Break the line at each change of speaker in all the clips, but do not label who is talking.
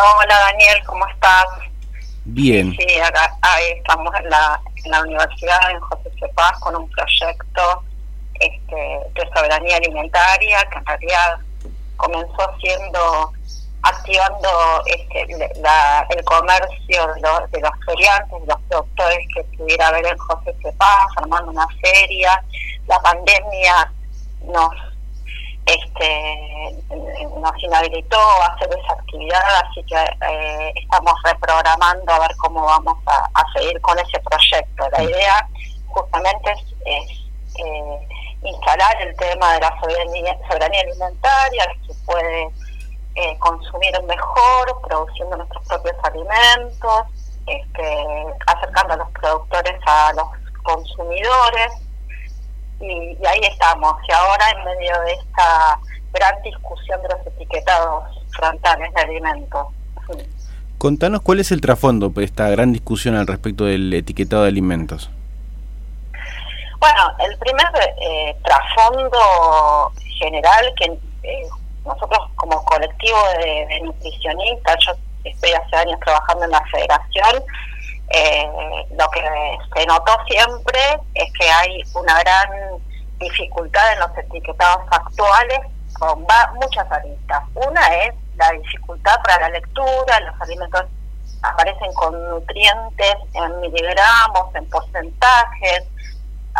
Hola Daniel, ¿cómo estás?
Bien.
Sí, acá estamos en la, en la universidad, en José C. Paz, con un proyecto este, de soberanía alimentaria que en realidad comenzó siendo activando este, el comercio de los, de los feriantes, de los productores que pudiera haber en José C. Paz, armando una feria. La pandemia nos este nos inhabilitó a hacer esa actividad, así que eh, estamos reprogramando a ver cómo vamos a, seguir con ese proyecto. La idea justamente es, eh, instalar el tema de la soberanía, alimentaria, que se puede eh, consumir mejor, produciendo nuestros propios alimentos, este, acercando a los productores a los consumidores y, ahí estamos. Y ahora en medio de esta gran discusión de los etiquetados frontales de alimentos.
Contanos cuál es el trasfondo de esta gran discusión al respecto del etiquetado de alimentos.
Bueno, el primer eh, trasfondo general que eh, nosotros como colectivo de, de, nutricionistas, yo estoy hace años trabajando en la federación, eh, lo que se notó siempre es que hay una gran dificultad en los etiquetados actuales con muchas aristas. Una es la dificultad para la lectura, los alimentos aparecen con nutrientes en miligramos, en porcentajes,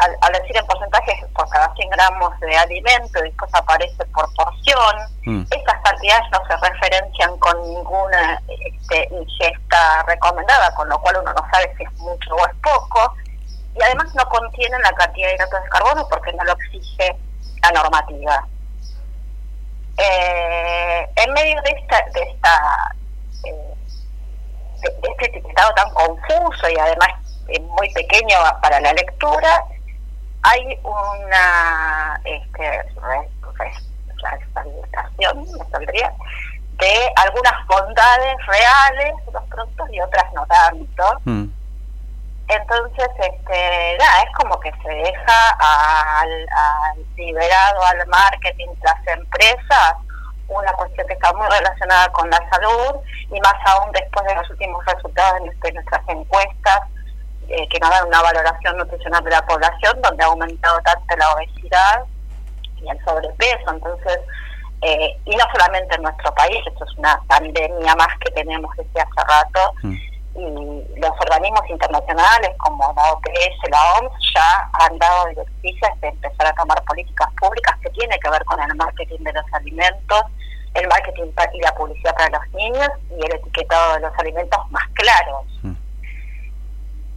al, decir en porcentajes, por cada 100 gramos de alimento, después aparece por porción. Mm. Estas cantidades no se referencian con ninguna este, ingesta recomendada, con lo cual uno no sabe si es mucho o es poco. Y además no contienen la cantidad de hidratos de carbono porque no lo exige la normativa. Eh, en medio de esta, de esta eh, de, este etiquetado tan confuso y además muy pequeño para la lectura, hay una este, me saldría, de algunas bondades reales de los productos y otras no tanto. Mm. Entonces, este, nada, es como que se deja al, liberado al marketing, las empresas, una cuestión que está muy relacionada con la salud y más aún después de los últimos resultados de nuestras encuestas eh, que nos dan una valoración nutricional de la población, donde ha aumentado tanto la obesidad y el sobrepeso. Entonces, eh, y no solamente en nuestro país, esto es una pandemia más que tenemos desde hace rato, mm. y los organismos internacionales como la OPS, la OMS, ya han dado directrices de empezar a tomar políticas públicas que tienen que ver con el marketing de los alimentos, el marketing y la publicidad para los niños y el etiquetado de los alimentos más claros. Mm.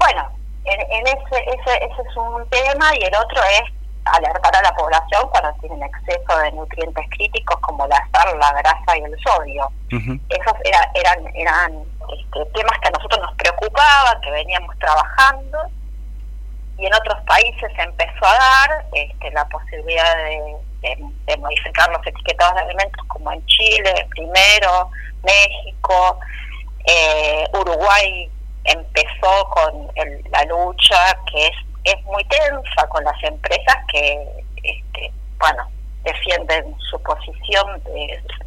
Bueno, en, ese, ese, ese es un tema y el otro es alertar a la población cuando tienen exceso de nutrientes críticos como la sal, la grasa y el sodio. Esos eran eran este, temas que a nosotros nos preocupaban, que veníamos trabajando y en otros países se empezó a dar este, la posibilidad de, de, modificar los etiquetados de alimentos como en Chile primero, México, eh, Uruguay empezó con la lucha que es, es muy tensa con las empresas que, este, bueno, defienden su posición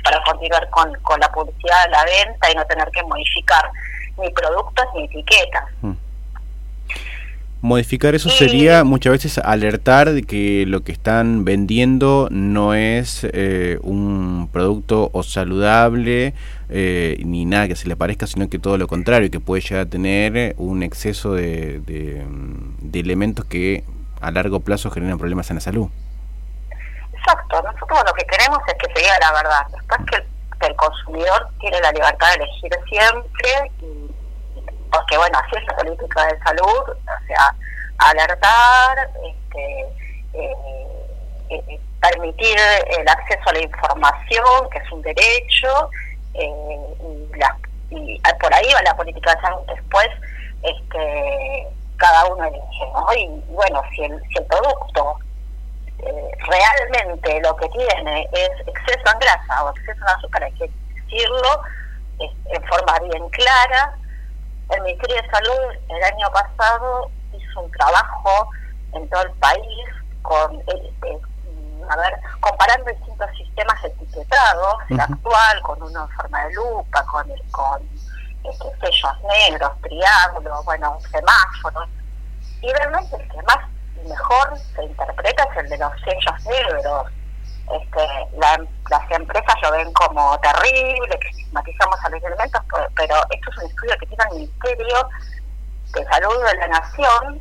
para continuar con, con la publicidad, la venta y no tener que modificar ni productos ni etiquetas. Mm.
Modificar eso sería muchas veces alertar de que lo que están vendiendo no es eh, un producto o saludable eh, ni nada que se le parezca, sino que todo lo contrario, que puede llegar a tener un exceso de, de, elementos que a largo plazo generan problemas en la salud.
Exacto, nosotros lo que queremos es que se diga la verdad, después que el, consumidor tiene la libertad de elegir siempre y porque bueno, así es la política de salud, o sea, alertar, este, eh, eh, permitir el acceso a la información, que es un derecho, eh, y, la, y por ahí va la política de salud después, este, cada uno elige, ¿no? Y bueno, si el, si el producto realmente lo que tiene es exceso en grasa o exceso en azúcar, hay que decirlo en forma bien clara, el Ministerio de Salud el año pasado hizo un trabajo en todo el país con este, a ver, comparando distintos sistemas etiquetados, el actual con uno en forma de lupa, con el con este, sellos negros, triángulos, bueno, semáforos, y realmente el que más y mejor se interpreta es el de los sellos negros. Este, las empresas lo ven como terrible, que estigmatizamos a los elementos, pero esto es un estudio que tiene el Ministerio de Salud de la Nación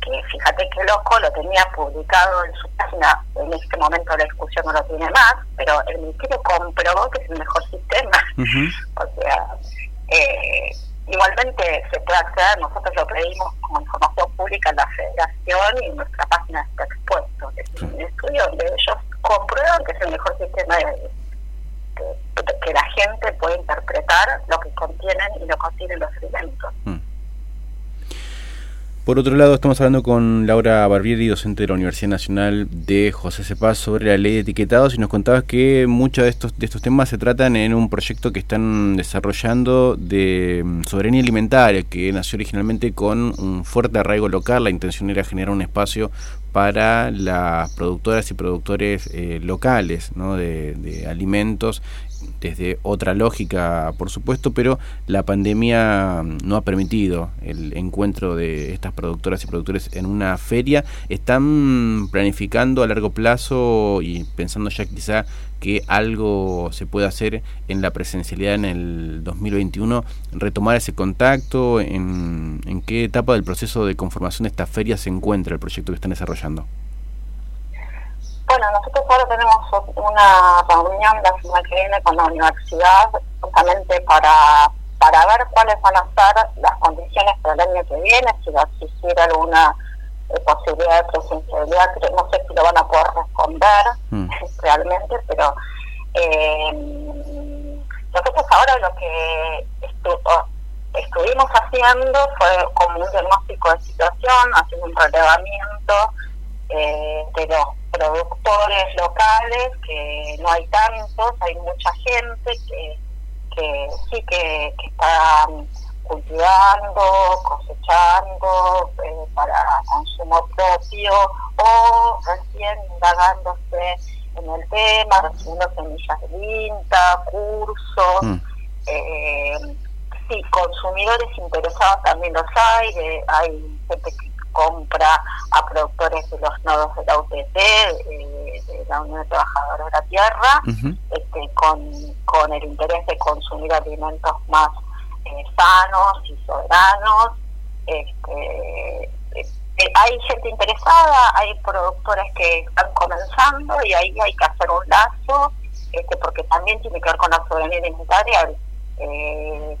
que fíjate qué loco, lo tenía publicado en su página, en este momento la discusión no lo tiene más, pero el Ministerio comprobó que es el mejor sistema. o sea, eh, igualmente se puede acceder, nosotros lo pedimos como información pública en la federación y en nuestra página está expuesto. Es un estudio donde ellos comprueban que es el mejor sistema de, que la gente puede interpretar lo que contienen y lo contienen los alimentos. Mm.
Por otro lado, estamos hablando con Laura Barbieri, docente de la Universidad Nacional de José Cepaz, sobre la ley de etiquetados y nos contabas que muchos de estos, de estos temas se tratan en un proyecto que están desarrollando de mm, soberanía alimentaria, que nació originalmente con un fuerte arraigo local. La intención era generar un espacio para las productoras y productores eh, locales de alimentos desde otra lógica, por supuesto, pero la pandemia no ha permitido el encuentro de estas productoras y productores en una feria. ¿Están planificando a largo plazo y pensando ya quizá que algo se puede hacer en la presencialidad en el 2021, retomar ese contacto? ¿En, en qué etapa del proceso de conformación de esta feria se encuentra el proyecto que están desarrollando?
Bueno, nosotros ahora tenemos una reunión la semana que viene con la universidad justamente para, para ver cuáles van a ser las condiciones para el año que viene, si va a existir alguna eh, posibilidad de presencialidad, no sé si lo van a poder responder mm. realmente, pero eh, nosotros ahora lo que estuvimos haciendo fue como un diagnóstico de situación, haciendo un relevamiento eh, de los productores locales, que no hay tantos, hay mucha gente que, que sí que, está cultivando, cosechando eh, para consumo propio o recién indagándose en el tema, recibiendo semillas de vinta, cursos. Mm. Eh, sí, consumidores interesados también los hay, hay gente que compra a productores de los nodos de la UTT, eh, de la Unión de Trabajadores de la Tierra, este, con, con el interés de consumir alimentos más eh, sanos y soberanos. Este, eh, hay gente interesada, hay productores que están comenzando y ahí hay que hacer un lazo, este, porque también tiene que ver con la soberanía alimentaria. Eh,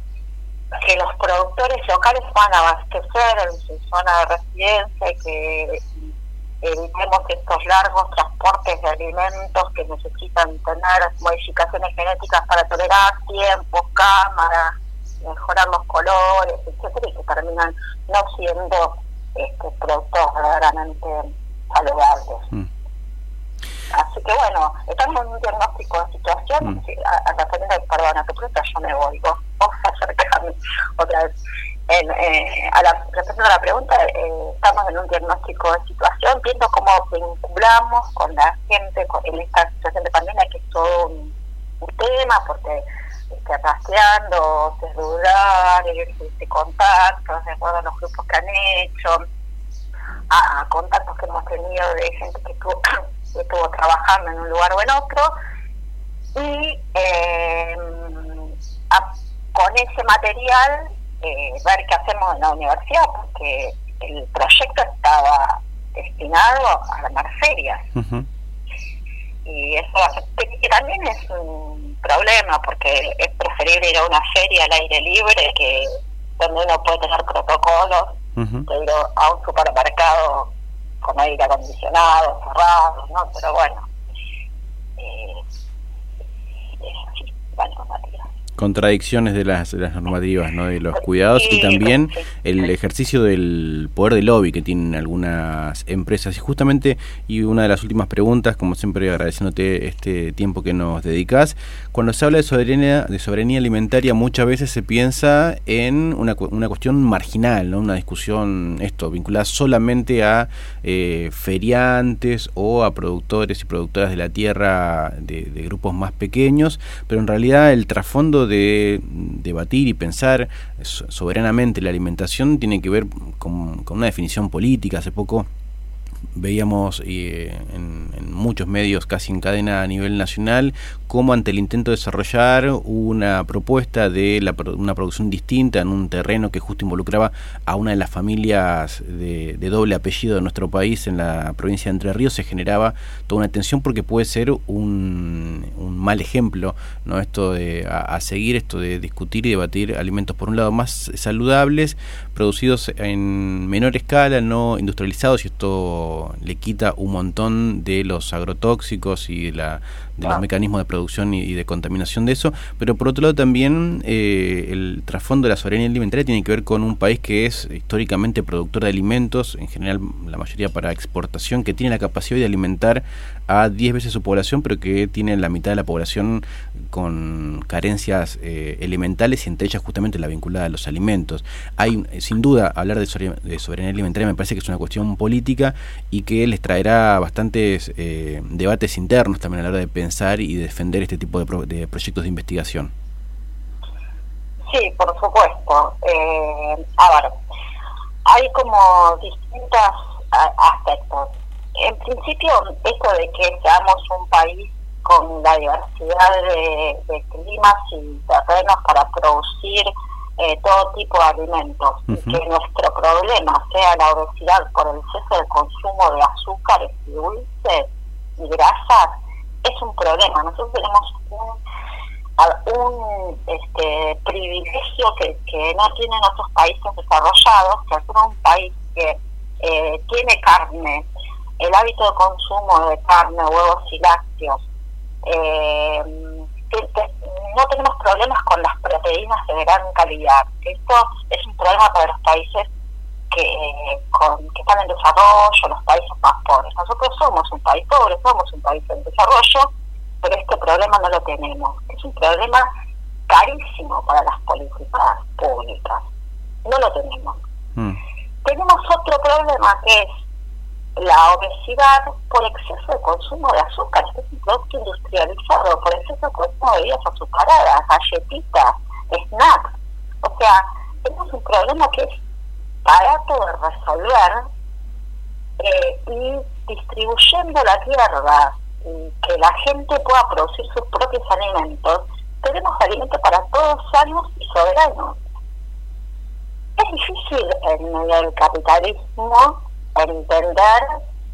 que los productores locales puedan abastecer en su zona de residencia y que evitemos estos largos transportes de alimentos que necesitan tener modificaciones genéticas para tolerar tiempos, cámaras, mejorar los colores, etcétera, y que terminan no siendo este, productos verdaderamente saludables. Mm. Así que bueno, estamos en un diagnóstico de situación. Mm. A, la primera, perdona, tu pregunta, yo me voy. Vos, otra vez. Eh, a la, respecto a la pregunta, eh, estamos en un diagnóstico de situación, viendo cómo vinculamos con la gente en esta situación de pandemia, que es todo un, tema, porque este, rastreando, desdudar, este, contactos, de acuerdo a los grupos que han hecho, a contactos que hemos tenido de gente que estuvo trabajando en un lugar o en otro, y eh, con ese material eh, ver qué hacemos en la universidad, porque el proyecto estaba destinado a armar ferias. Y eso que, también es un problema, porque es preferible ir a una feria al aire libre que donde uno puede tener protocolos, que ir a un supermercado con aire acondicionado, cerrado, ¿no? Pero bueno, eh, bueno,
contradicciones de las, las normativas, ¿no? de los cuidados y también el ejercicio del poder de lobby que tienen algunas empresas. Y justamente, y una de las últimas preguntas, como siempre agradeciéndote este tiempo que nos dedicas, cuando se habla de soberanía, de soberanía alimentaria muchas veces se piensa en una, una cuestión marginal, ¿no? una discusión esto vinculada solamente a eh, feriantes o a productores y productoras de la tierra de, de grupos más pequeños, pero en realidad el trasfondo de debatir y pensar soberanamente la alimentación tiene que ver con, con una definición política. Hace poco veíamos eh, en, muchos medios, casi en cadena a nivel nacional, cómo ante el intento de desarrollar una propuesta de la, una producción distinta en un terreno que justo involucraba a una de las familias de, doble apellido de nuestro país en la provincia de Entre Ríos, se generaba toda una tensión porque puede ser un, un mal ejemplo, ¿no? Esto de a, seguir, esto de discutir y debatir alimentos por un lado más saludables, producidos en menor escala, no industrializados, y esto le quita un montón de los agrotóxicos y la, de los mecanismos de producción y, de contaminación de eso, pero por otro lado también eh, el trasfondo de la soberanía alimentaria tiene que ver con un país que es históricamente productor de alimentos, en general la mayoría para exportación, que tiene la capacidad de alimentar a 10 veces su población, pero que tiene la mitad de la población con carencias eh, elementales y entre ellas justamente la vinculada a los alimentos. Hay, sin duda, hablar de, soberanía alimentaria me parece que es una cuestión política y que les traerá bastantes eh, debates internos también a la hora de pensar y defender este tipo de, proyectos de investigación.
Sí, por supuesto. Eh, a ver, hay como distintos aspectos en principio, esto de que seamos un país con la diversidad de, climas y terrenos para producir eh, todo tipo de alimentos, y que nuestro problema sea la obesidad por el exceso del consumo de azúcares y dulces y grasas, es un problema. Nosotros tenemos un, este, privilegio que, no tienen otros países desarrollados, que es un país que eh, tiene carne, el hábito de consumo de carne, huevos y lácteos, eh, no tenemos problemas con las proteínas de gran calidad. Esto es un problema para los países que, que están en desarrollo, los países más pobres. Nosotros somos un país pobre, somos un país en desarrollo, pero este problema no lo tenemos. Es un problema carísimo para las políticas públicas. No lo tenemos. Mm. Tenemos otro problema que es la obesidad por exceso de consumo de azúcar, este es un producto industrializado, por exceso de consumo de bebidas azucaradas, galletitas, snacks. O sea, tenemos un problema que es barato de resolver eh, y distribuyendo la tierra y que la gente pueda producir sus propios alimentos, tenemos alimentos para todos sanos y soberanos. Es difícil en el capitalismo entender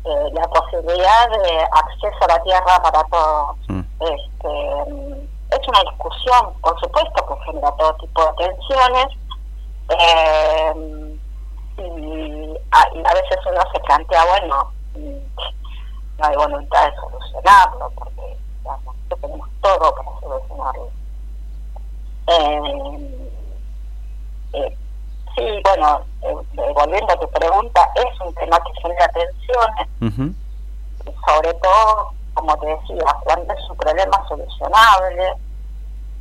eh, la posibilidad de acceso a la tierra para todos. Mm. Este, es una discusión, por supuesto, que genera todo tipo de tensiones eh, y, a, veces uno se plantea, bueno, mm, no hay voluntad de solucionarlo, porque digamos, tenemos todo para solucionarlo. Eh, eh sí, bueno, eh, volviendo a tu pregunta, es un tema que genera tensiones, sobre todo, como te decía, cuando es un problema solucionable.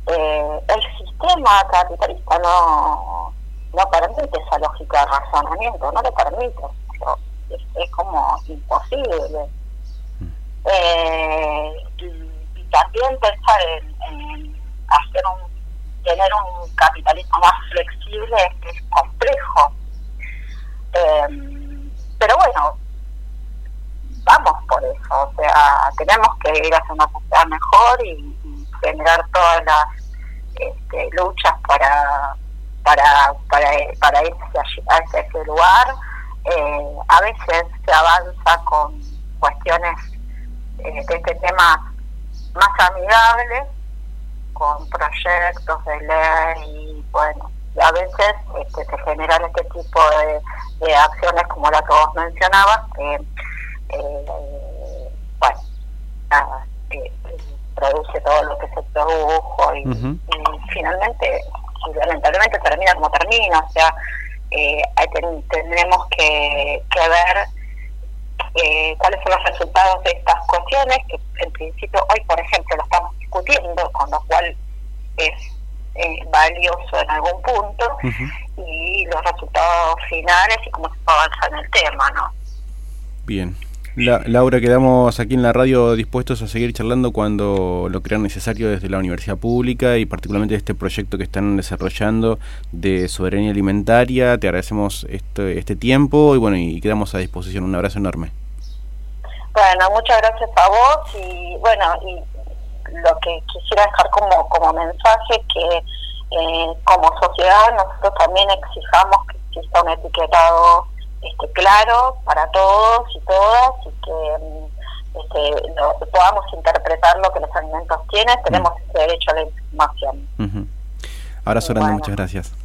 Eh, el sistema capitalista no, no permite esa lógica de razonamiento, no lo permite, es, como imposible. Eh, y, también pensar en hacer un tener un capitalismo más flexible es complejo. Eh, pero bueno, vamos por eso, o sea, tenemos que ir hacia una sociedad mejor y, generar todas las este, luchas para para para, para ir hacia, ese lugar. Eh, a veces se avanza con cuestiones eh, de este tema más amigables con proyectos de ley y bueno, y a veces este, se generan este tipo de, acciones como la que vos mencionabas, que, eh, bueno, nada, eh, produce todo lo que se produjo y, finalmente, lamentablemente termina como termina, o sea, eh, tenemos que, que ver eh, cuáles son los resultados de estas cuestiones, que en principio hoy, por ejemplo, lo estamos discutiendo, con lo cual es valioso en algún punto, y los resultados finales y cómo se avanza en el tema, ¿no?
Bien. Laura, quedamos aquí en la radio dispuestos a seguir charlando cuando lo crean necesario desde la Universidad Pública y particularmente este proyecto que están desarrollando de soberanía alimentaria. Te agradecemos este, este tiempo y bueno, y quedamos a disposición. Un abrazo enorme.
Bueno, muchas gracias a vos y bueno, y lo que quisiera dejar como, como mensaje que eh, como sociedad nosotros también exijamos que exista un etiquetado este, claro para todos y todas y que mm, este, podamos interpretar lo que los alimentos tienen, tenemos ese derecho a la información.
Abrazo grande, muchas gracias.